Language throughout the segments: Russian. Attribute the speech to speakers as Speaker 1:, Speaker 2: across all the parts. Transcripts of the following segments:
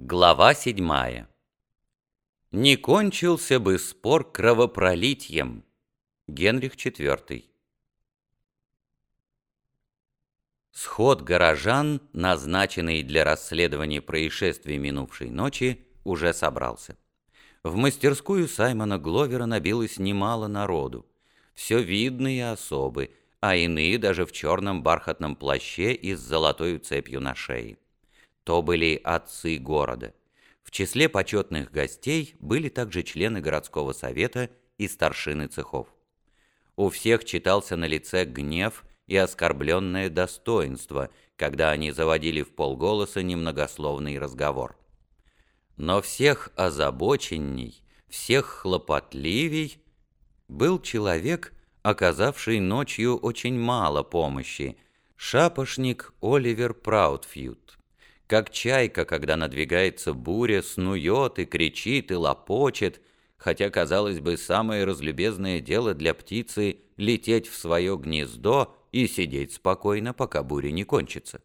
Speaker 1: Глава седьмая. Не кончился бы спор кровопролитием. Генрих IV. Сход горожан, назначенный для расследования происшествий минувшей ночи, уже собрался. В мастерскую Саймона Гловера набилось немало народу. Все видные особы, а иные даже в черном бархатном плаще и с золотой цепью на шее. То были отцы города. В числе почетных гостей были также члены городского совета и старшины цехов. У всех читался на лице гнев и оскорбленное достоинство, когда они заводили в полголоса немногословный разговор. Но всех озабоченней, всех хлопотливей был человек, оказавший ночью очень мало помощи, шапошник Оливер Праудфьюд как чайка, когда надвигается буря, снует и кричит и лопочет, хотя, казалось бы, самое разлюбезное дело для птицы — лететь в свое гнездо и сидеть спокойно, пока буря не кончится.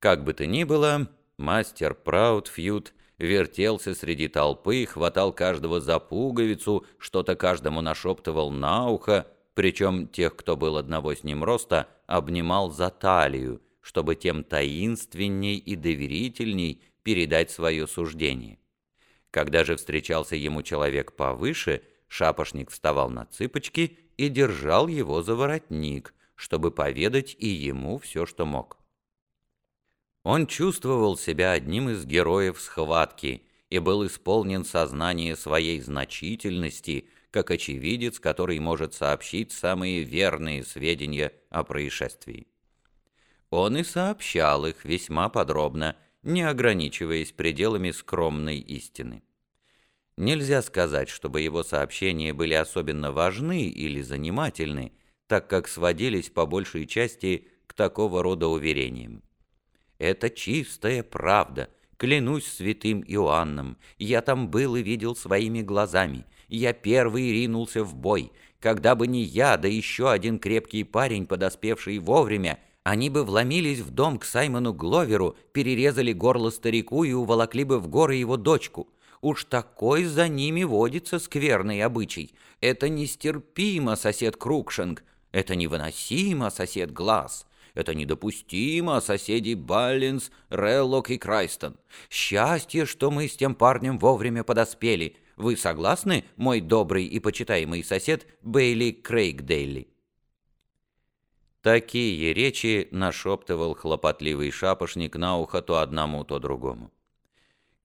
Speaker 1: Как бы то ни было, мастер Праудфьюд вертелся среди толпы, хватал каждого за пуговицу, что-то каждому нашептывал на ухо, причем тех, кто был одного с ним роста, обнимал за талию — чтобы тем таинственней и доверительней передать свое суждение. Когда же встречался ему человек повыше, шапошник вставал на цыпочки и держал его за воротник, чтобы поведать и ему все, что мог. Он чувствовал себя одним из героев схватки и был исполнен сознания своей значительности, как очевидец, который может сообщить самые верные сведения о происшествии. Он и сообщал их весьма подробно, не ограничиваясь пределами скромной истины. Нельзя сказать, чтобы его сообщения были особенно важны или занимательны, так как сводились по большей части к такого рода уверениям. Это чистая правда, клянусь святым Иоанном, я там был и видел своими глазами, я первый ринулся в бой, когда бы не я, да еще один крепкий парень, подоспевший вовремя, они бы вломились в дом к Саймону Гловеру, перерезали горло старику и уволокли бы в горы его дочку. Уж такой за ними водится скверный обычай. Это нестерпимо, сосед Крукшинг. Это невыносимо, сосед Глаз. Это недопустимо, соседи Баллинс, Реллок и Крайстон. Счастье, что мы с тем парнем вовремя подоспели. Вы согласны, мой добрый и почитаемый сосед Бейли Крейгдейли? Такие речи нашептывал хлопотливый шапошник на ухо то одному, то другому.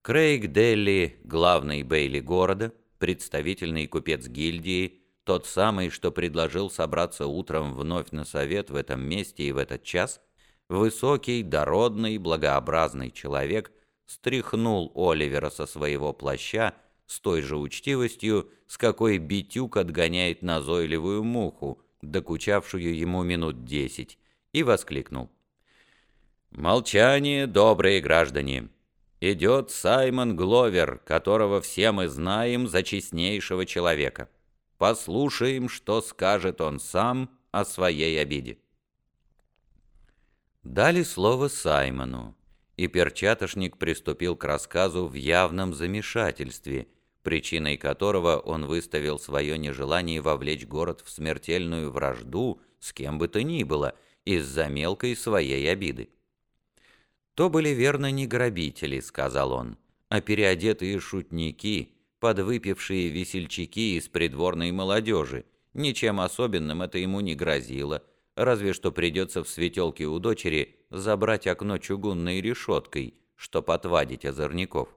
Speaker 1: Крейг Делли, главный Бейли города, представительный купец гильдии, тот самый, что предложил собраться утром вновь на совет в этом месте и в этот час, высокий, дородный, благообразный человек стряхнул Оливера со своего плаща с той же учтивостью, с какой битюк отгоняет назойливую муху, докучавшую ему минут десять, и воскликнул. «Молчание, добрые граждане! Идет Саймон Гловер, которого все мы знаем за честнейшего человека. Послушаем, что скажет он сам о своей обиде». Дали слово Саймону, и перчатошник приступил к рассказу в явном замешательстве – причиной которого он выставил свое нежелание вовлечь город в смертельную вражду с кем бы то ни было из-за мелкой своей обиды. «То были верно не грабители», — сказал он, «а переодетые шутники, подвыпившие весельчаки из придворной молодежи. Ничем особенным это ему не грозило, разве что придется в светелке у дочери забрать окно чугунной решеткой, чтоб отвадить озорников».